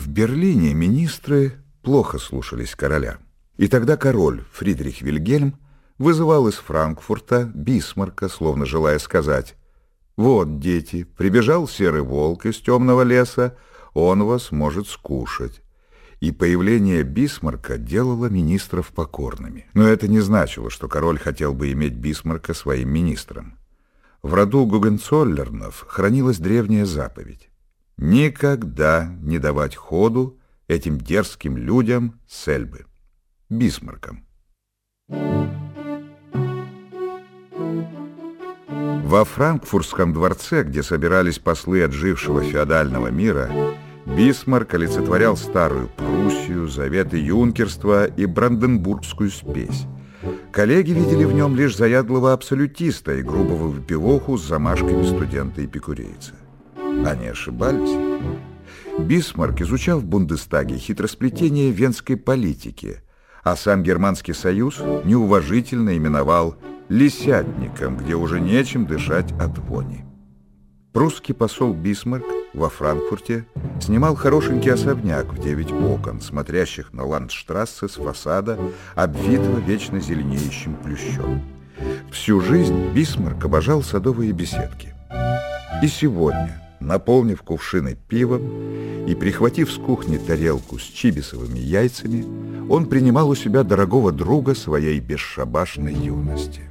В Берлине министры плохо слушались короля. И тогда король Фридрих Вильгельм вызывал из Франкфурта Бисмарка, словно желая сказать «Вот, дети, прибежал серый волк из темного леса, он вас может скушать». И появление Бисмарка делало министров покорными. Но это не значило, что король хотел бы иметь Бисмарка своим министром. В роду Гугенцоллернов хранилась древняя заповедь никогда не давать ходу этим дерзким людям с Эльбы, Бисмарком. Во Франкфуртском дворце, где собирались послы отжившего феодального мира, Бисмарк олицетворял старую Пруссию, заветы юнкерства и бранденбургскую спесь. Коллеги видели в нем лишь заядлого абсолютиста и грубого выпивоху с замашками студента-эпикурейца. Они ошибались. Бисмарк изучал в Бундестаге хитросплетение венской политики, а сам Германский союз неуважительно именовал «лисятником», где уже нечем дышать от вони. Прусский посол Бисмарк во Франкфурте снимал хорошенький особняк в девять окон, смотрящих на Ландштрассе с фасада, обвитого вечно зеленеющим плющом. Всю жизнь Бисмарк обожал садовые беседки. И сегодня – Наполнив кувшины пивом и прихватив с кухни тарелку с чибисовыми яйцами, он принимал у себя дорогого друга своей бесшабашной юности.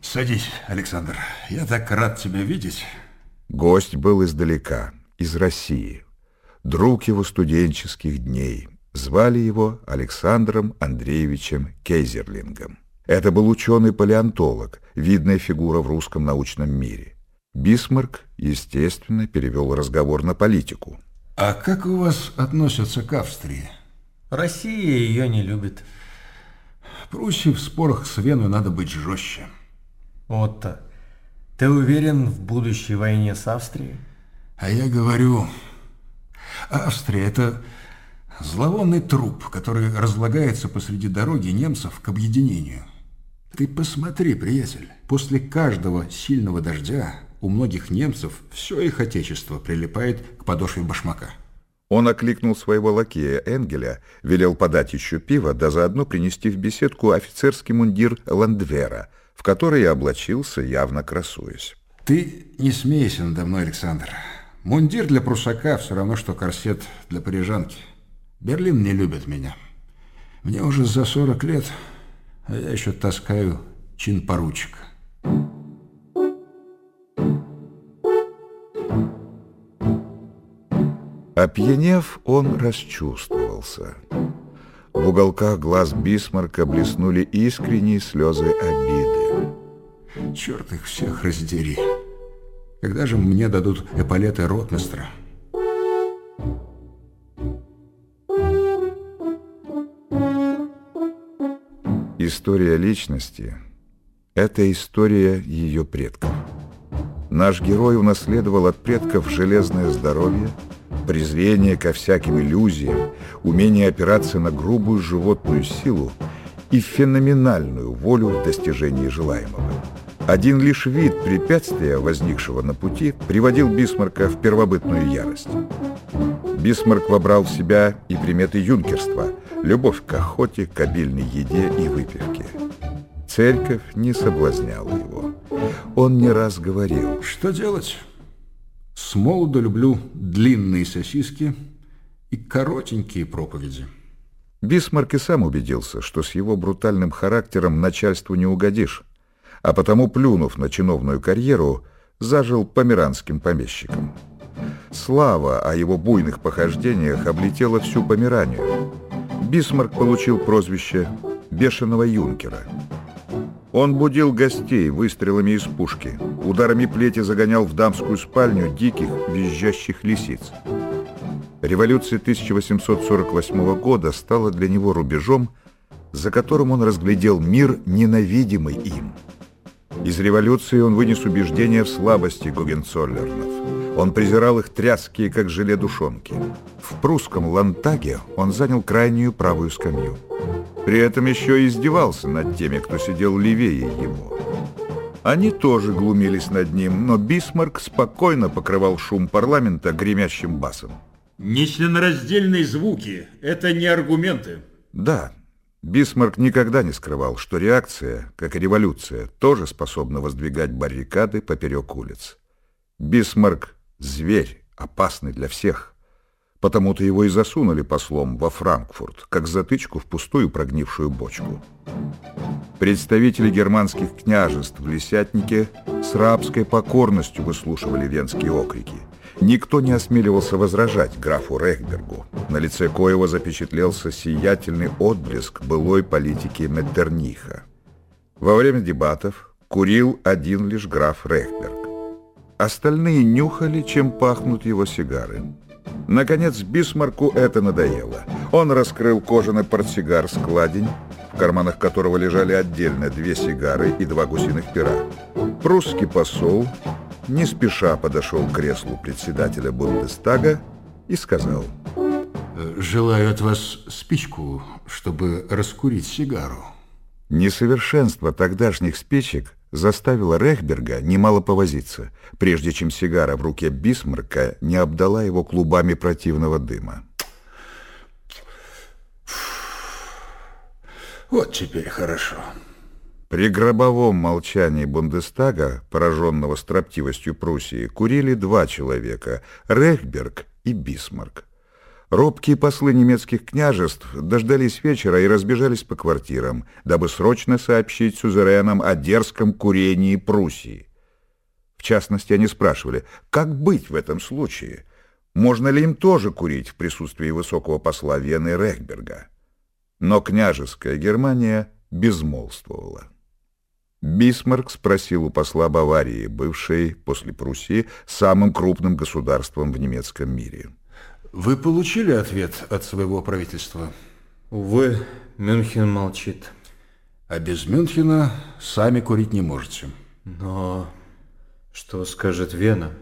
Садись, Александр. Я так рад тебя видеть. Гость был издалека, из России. Друг его студенческих дней. Звали его Александром Андреевичем Кейзерлингом. Это был ученый-палеонтолог, видная фигура в русском научном мире. Бисмарк, естественно, перевел разговор на политику. А как у вас относятся к Австрии? Россия ее не любит. Пруссии в спорах с Веной надо быть жестче. Отто, ты уверен в будущей войне с Австрией? А я говорю, Австрия – это зловонный труп, который разлагается посреди дороги немцев к объединению. Ты посмотри, приятель, после каждого сильного дождя у многих немцев все их отечество прилипает к подошве башмака. Он окликнул своего лакея Энгеля, велел подать еще пиво, да заодно принести в беседку офицерский мундир Ландвера, в который я облачился, явно красуясь. Ты не смейся надо мной, Александр. Мундир для прусака все равно, что корсет для парижанки. Берлин не любит меня. Мне уже за 40 лет, а я еще таскаю чин поручика. Опьянев, он расчувствовался. В уголках глаз Бисмарка блеснули искренние слезы обиды. Черт их всех раздери. Когда же мне дадут эполеты ротмистра? История личности – это история ее предков. Наш герой унаследовал от предков железное здоровье – презрение ко всяким иллюзиям, умение опираться на грубую животную силу и феноменальную волю в достижении желаемого. Один лишь вид препятствия, возникшего на пути, приводил Бисмарка в первобытную ярость. Бисмарк вобрал в себя и приметы юнкерства, любовь к охоте, к обильной еде и выпивке. Церковь не соблазняла его. Он не раз говорил. «Что делать?» С молоду люблю длинные сосиски и коротенькие проповеди. Бисмарк и сам убедился, что с его брутальным характером начальству не угодишь, а потому, плюнув на чиновную карьеру, зажил померанским помещиком. Слава о его буйных похождениях облетела всю Померанию. Бисмарк получил прозвище «бешеного юнкера». Он будил гостей выстрелами из пушки, ударами плети загонял в дамскую спальню диких, визжащих лисиц. Революция 1848 года стала для него рубежом, за которым он разглядел мир, ненавидимый им. Из революции он вынес убеждения в слабости Гогенцоллернов. Он презирал их тряские, как желе душонки. В прусском Лантаге он занял крайнюю правую скамью. При этом еще и издевался над теми, кто сидел левее его. Они тоже глумились над ним, но Бисмарк спокойно покрывал шум парламента гремящим басом. Нечленораздельные звуки – это не аргументы. Да, Бисмарк никогда не скрывал, что реакция, как и революция, тоже способна воздвигать баррикады поперек улиц. Бисмарк – зверь, опасный для всех. Потому-то его и засунули послом во Франкфурт, как затычку в пустую прогнившую бочку. Представители германских княжеств в Лисятнике с рабской покорностью выслушивали венские окрики – Никто не осмеливался возражать графу Рехбергу. На лице Коева запечатлелся сиятельный отблеск былой политики Меттерниха. Во время дебатов курил один лишь граф Рехберг. Остальные нюхали, чем пахнут его сигары. Наконец Бисмарку это надоело. Он раскрыл кожаный портсигар-складень, в карманах которого лежали отдельно две сигары и два гусиных пера. Прусский посол не спеша подошел к креслу председателя Бундестага и сказал. «Желаю от вас спичку, чтобы раскурить сигару». Несовершенство тогдашних спичек заставило Рехберга немало повозиться, прежде чем сигара в руке Бисмарка не обдала его клубами противного дыма. Вот теперь хорошо. При гробовом молчании Бундестага, пораженного строптивостью Пруссии, курили два человека – Рехберг и Бисмарк. Робкие послы немецких княжеств дождались вечера и разбежались по квартирам, дабы срочно сообщить сюзеренам о дерзком курении Пруссии. В частности, они спрашивали, как быть в этом случае? Можно ли им тоже курить в присутствии высокого посла Вены Рехберга? Но княжеская Германия безмолвствовала. Бисмарк спросил у посла Баварии, бывшей после Пруссии самым крупным государством в немецком мире. Вы получили ответ от своего правительства? Увы, Мюнхен молчит. А без Мюнхена сами курить не можете. Но что скажет Вена?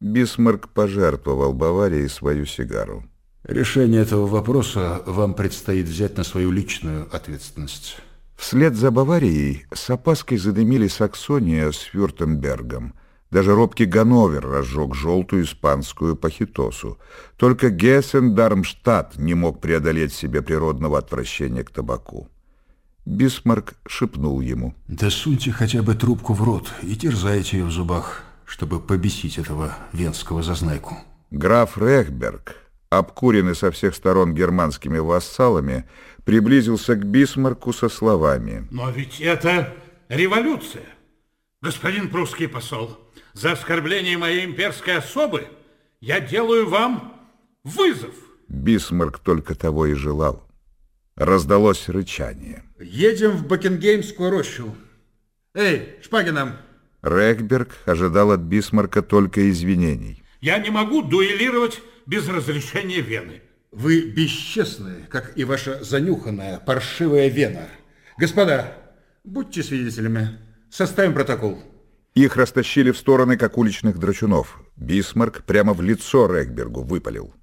Бисмарк пожертвовал Баварии свою сигару. Решение этого вопроса вам предстоит взять на свою личную ответственность. Вслед за Баварией с опаской задымили Саксония с Вюртембергом. Даже робкий Ганновер разжег желтую испанскую пахитосу. Только Гессен-Дармштадт не мог преодолеть себе природного отвращения к табаку. Бисмарк шепнул ему. «Да суньте хотя бы трубку в рот и терзайте ее в зубах, чтобы побесить этого венского зазнайку». Граф Рехберг, обкуренный со всех сторон германскими вассалами, приблизился к Бисмарку со словами. «Но ведь это революция, господин прусский посол. За оскорбление моей имперской особы я делаю вам вызов». Бисмарк только того и желал. Раздалось рычание. «Едем в Бакингеймскую рощу. Эй, Шпагином!» Рехберг ожидал от Бисмарка только извинений. «Я не могу дуэлировать без разрешения Вены. Вы бесчестны, как и ваша занюханная паршивая вена. Господа, будьте свидетелями. Составим протокол. Их растащили в стороны, как уличных драчунов. Бисмарк прямо в лицо Рехбергу выпалил.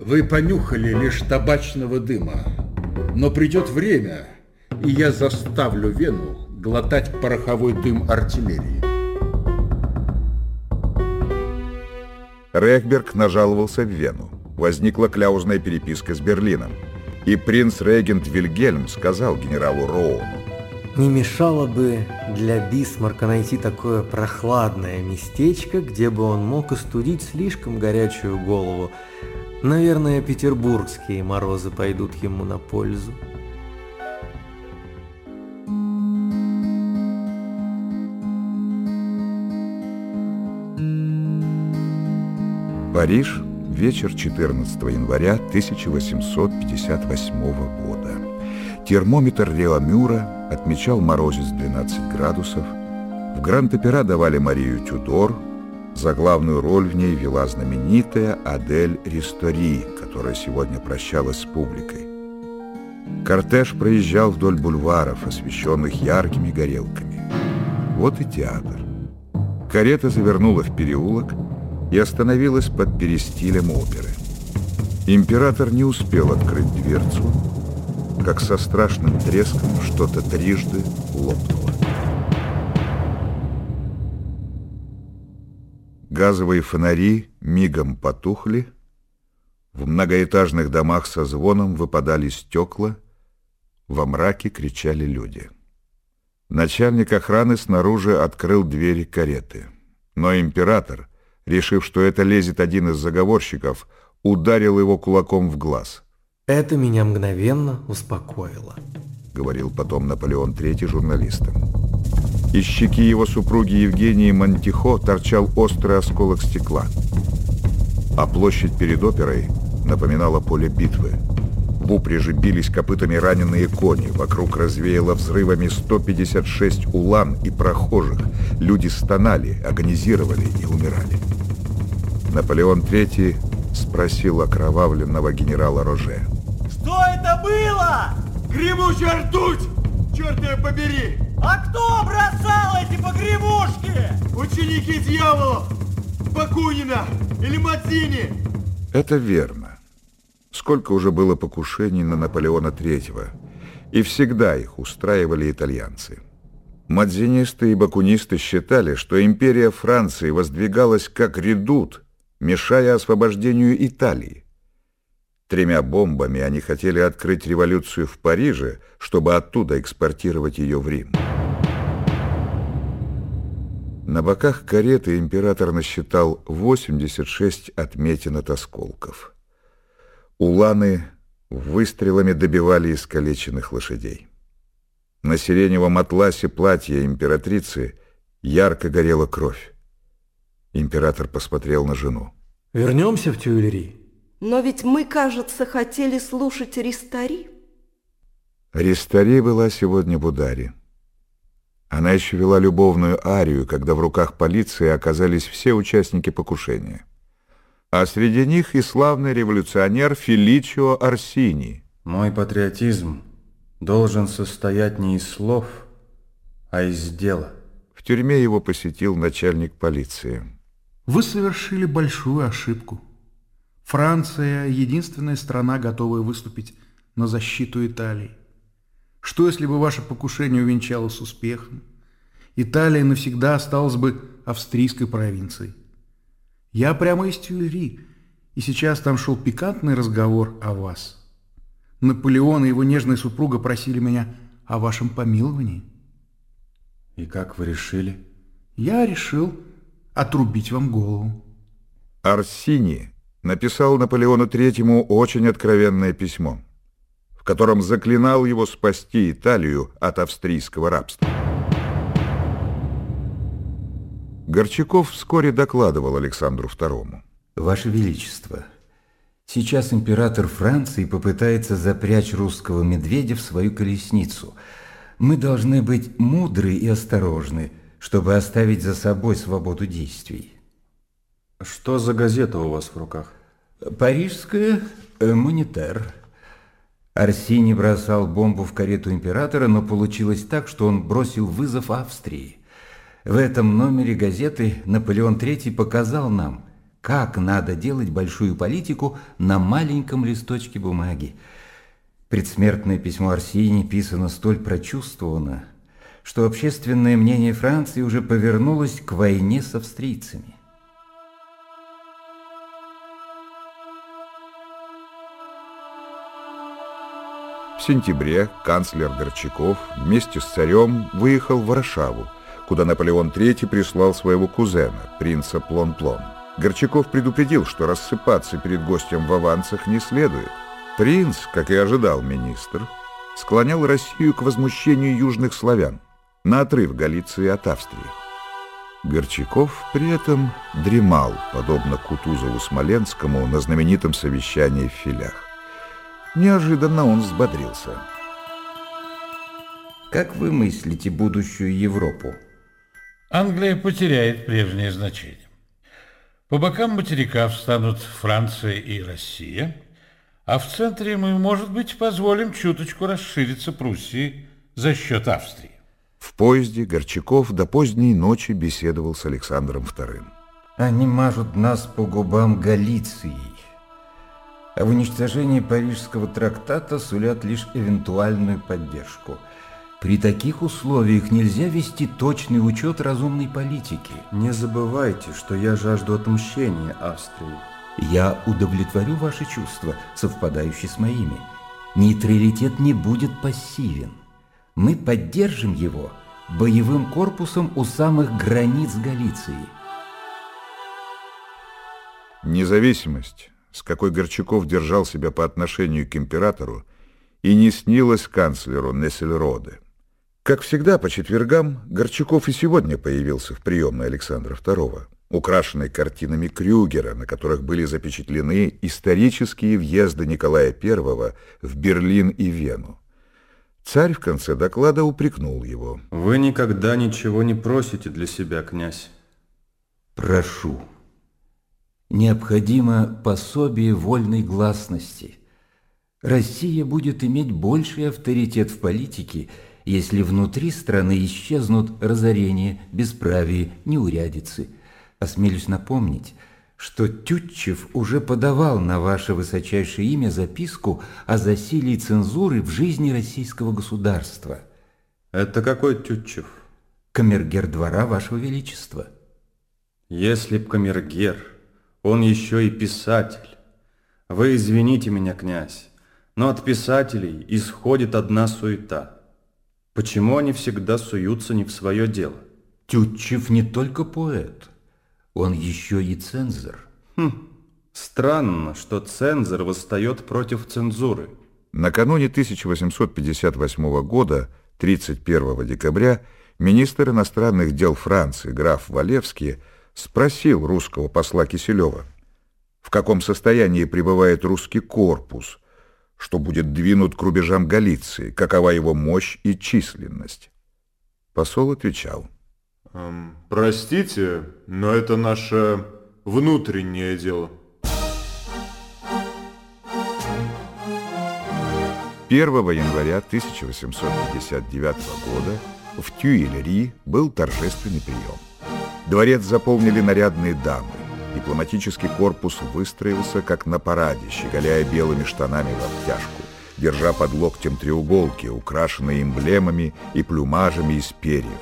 Вы понюхали лишь табачного дыма. Но придет время, и я заставлю Вену глотать пороховой дым артиллерии. Рехберг нажаловался в Вену. Возникла кляузная переписка с Берлином. И принц-регент Вильгельм сказал генералу Роуну. Не мешало бы для Бисмарка найти такое прохладное местечко, где бы он мог остудить слишком горячую голову. Наверное, петербургские морозы пойдут ему на пользу. Париж, вечер 14 января 1858 года. Термометр Реомюра отмечал морозец 12 градусов. В Гранд-Опера давали Марию Тюдор. За главную роль в ней вела знаменитая Адель Ристори, которая сегодня прощалась с публикой. Кортеж проезжал вдоль бульваров, освещенных яркими горелками. Вот и театр. Карета завернула в переулок, и остановилась под перестилем оперы. Император не успел открыть дверцу, как со страшным треском что-то трижды лопнуло. Газовые фонари мигом потухли, в многоэтажных домах со звоном выпадали стекла, во мраке кричали люди. Начальник охраны снаружи открыл двери кареты. Но император, решив, что это лезет один из заговорщиков, ударил его кулаком в глаз. Это меня мгновенно успокоило. Говорил потом Наполеон III журналистам. Из щеки его супруги Евгении Мантихо торчал острый осколок стекла. А площадь перед оперой напоминала поле битвы. В упряжи бились копытами раненые кони, вокруг развеяло взрывами 156 улан и прохожих. Люди стонали, агонизировали и умирали. Наполеон III спросил окровавленного генерала Роже. Что это было? Гремучая ртуть! Черт ее побери! А кто бросал эти погремушки? Ученики дьяволов! Бакунина или Мацини! Это верно. Сколько уже было покушений на Наполеона III, и всегда их устраивали итальянцы. Мадзинисты и бакунисты считали, что империя Франции воздвигалась как редут, мешая освобождению Италии. Тремя бомбами они хотели открыть революцию в Париже, чтобы оттуда экспортировать ее в Рим. На боках кареты император насчитал 86 отметин от осколков. Уланы выстрелами добивали искалеченных лошадей. На сиреневом атласе платья императрицы ярко горела кровь. Император посмотрел на жену. Вернемся в Тюильри. Но ведь мы, кажется, хотели слушать Ристари. Ристари была сегодня в ударе. Она еще вела любовную арию, когда в руках полиции оказались все участники покушения. А среди них и славный революционер Феличио Арсини. Мой патриотизм должен состоять не из слов, а из дела. В тюрьме его посетил начальник полиции. Вы совершили большую ошибку. Франция – единственная страна, готовая выступить на защиту Италии. Что, если бы ваше покушение увенчалось успехом? Италия навсегда осталась бы австрийской провинцией. Я прямо из Тюильри, и сейчас там шел пикантный разговор о вас. Наполеон и его нежная супруга просили меня о вашем помиловании. И как вы решили? Я решил отрубить вам голову. Арсини написал Наполеону Третьему очень откровенное письмо, в котором заклинал его спасти Италию от австрийского рабства. Горчаков вскоре докладывал Александру II. Ваше Величество, сейчас император Франции попытается запрячь русского медведя в свою колесницу. Мы должны быть мудры и осторожны, чтобы оставить за собой свободу действий. Что за газета у вас в руках? Парижская э, «Монитер». Арсений бросал бомбу в карету императора, но получилось так, что он бросил вызов Австрии. В этом номере газеты Наполеон III показал нам, как надо делать большую политику на маленьком листочке бумаги. Предсмертное письмо Арсении писано столь прочувствованно, что общественное мнение Франции уже повернулось к войне с австрийцами. Сентябре канцлер Горчаков вместе с царем выехал в Варшаву, куда Наполеон III прислал своего кузена, принца Плон-Плон. Горчаков предупредил, что рассыпаться перед гостем в авансах не следует. Принц, как и ожидал министр, склонял Россию к возмущению южных славян, на отрыв Галиции от Австрии. Горчаков при этом дремал, подобно Кутузову Смоленскому на знаменитом совещании в Филях. Неожиданно он взбодрился. Как вы мыслите будущую Европу? Англия потеряет прежнее значение. По бокам материка встанут Франция и Россия, а в центре мы, может быть, позволим чуточку расшириться Пруссии за счет Австрии. В поезде Горчаков до поздней ночи беседовал с Александром II. Они мажут нас по губам Галицией, в уничтожении Парижского трактата сулят лишь эвентуальную поддержку. При таких условиях нельзя вести точный учет разумной политики. Не забывайте, что я жажду отмщения Австрии. Я удовлетворю ваши чувства, совпадающие с моими. Нейтралитет не будет пассивен. Мы поддержим его боевым корпусом у самых границ Галиции. Независимость, с какой Горчаков держал себя по отношению к императору, и не снилась канцлеру Нессельроде. Как всегда, по четвергам Горчаков и сегодня появился в приемной Александра II, украшенной картинами Крюгера, на которых были запечатлены исторические въезды Николая I в Берлин и Вену. Царь в конце доклада упрекнул его. Вы никогда ничего не просите для себя, князь. Прошу. Необходимо пособие вольной гласности. Россия будет иметь больший авторитет в политике, если внутри страны исчезнут разорения, бесправие, неурядицы. Осмелюсь напомнить, что Тютчев уже подавал на ваше высочайшее имя записку о засилии цензуры в жизни российского государства. Это какой Тютчев? Камергер двора вашего величества. Если б камергер он еще и писатель. Вы извините меня, князь, но от писателей исходит одна суета. Почему они всегда суются не в свое дело? Тютчев не только поэт, он еще и цензор. Хм, странно, что цензор восстает против цензуры. Накануне 1858 года, 31 декабря, министр иностранных дел Франции граф Валевский спросил русского посла Киселева, в каком состоянии пребывает русский корпус, что будет двинут к рубежам Галиции, какова его мощь и численность. Посол отвечал. Эм, простите, но это наше внутреннее дело. 1 января 1859 года в Тюильри был торжественный прием. Дворец заполнили нарядные дамы. Дипломатический корпус выстроился, как на параде, щеголяя белыми штанами в обтяжку, держа под локтем треуголки, украшенные эмблемами и плюмажами из перьев.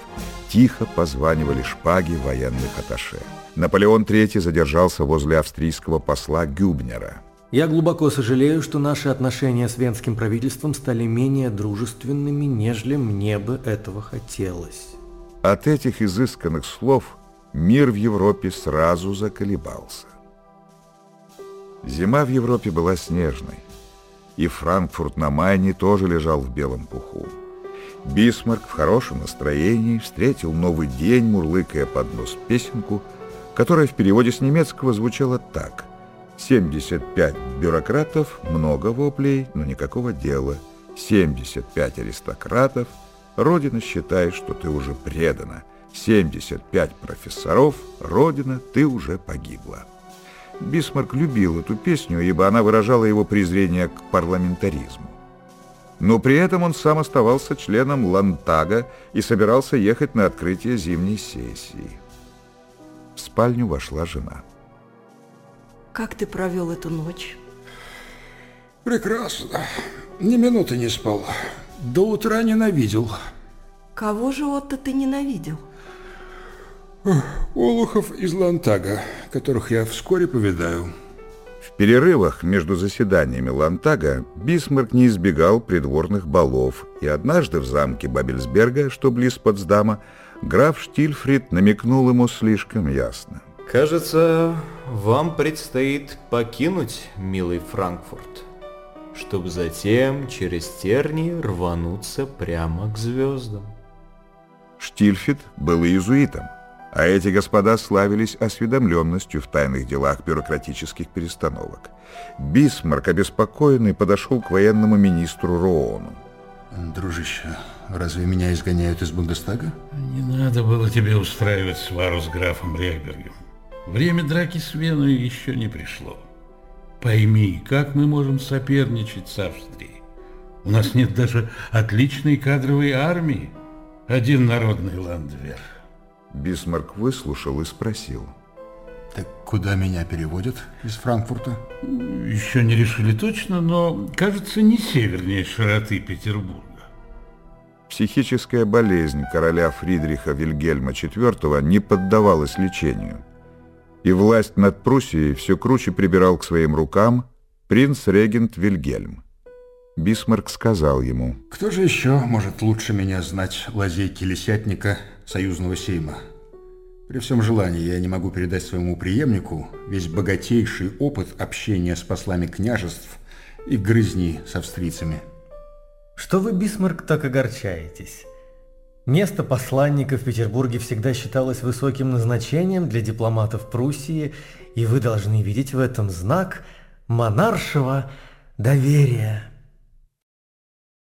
Тихо позванивали шпаги военных аташе. Наполеон III задержался возле австрийского посла Гюбнера. Я глубоко сожалею, что наши отношения с венским правительством стали менее дружественными, нежели мне бы этого хотелось. От этих изысканных слов мир в Европе сразу заколебался. Зима в Европе была снежной, и Франкфурт на Майне тоже лежал в белом пуху. Бисмарк в хорошем настроении встретил новый день, мурлыкая под нос песенку, которая в переводе с немецкого звучала так. 75 бюрократов, много воплей, но никакого дела. 75 аристократов, Родина считает, что ты уже предана – 75 профессоров, Родина, ты уже погибла. Бисмарк любил эту песню, ибо она выражала его презрение к парламентаризму. Но при этом он сам оставался членом Лантага и собирался ехать на открытие зимней сессии. В спальню вошла жена. Как ты провел эту ночь? Прекрасно. Ни минуты не спал. До утра ненавидел. Кого же Отто ты ненавидел? Олухов из Лантага, которых я вскоре повидаю. В перерывах между заседаниями Лантага Бисмарк не избегал придворных балов, и однажды в замке Бабельсберга, что близ Потсдама, граф Штильфрид намекнул ему слишком ясно. «Кажется, вам предстоит покинуть милый Франкфурт, чтобы затем через тернии рвануться прямо к звездам». Штильфит был иезуитом, а эти господа славились осведомленностью в тайных делах бюрократических перестановок. Бисмарк, обеспокоенный, подошел к военному министру Роону. Дружище, разве меня изгоняют из Бундестага? Не надо было тебе устраивать свару с графом Рехбергом. Время драки с Веной еще не пришло. Пойми, как мы можем соперничать с Австрией? У нас нет даже отличной кадровой армии. Один народный ландвер. Бисмарк выслушал и спросил. Так куда меня переводят из Франкфурта? Еще не решили точно, но, кажется, не севернее широты Петербурга. Психическая болезнь короля Фридриха Вильгельма IV не поддавалась лечению, и власть над Пруссией все круче прибирал к своим рукам принц-регент Вильгельм. Бисмарк сказал ему, «Кто же еще может лучше меня знать лазейки лисятника союзного сейма? При всем желании я не могу передать своему преемнику весь богатейший опыт общения с послами княжеств и грызни с австрийцами». Что вы, Бисмарк, так огорчаетесь? Место посланника в Петербурге всегда считалось высоким назначением для дипломатов Пруссии, и вы должны видеть в этом знак монаршего доверия.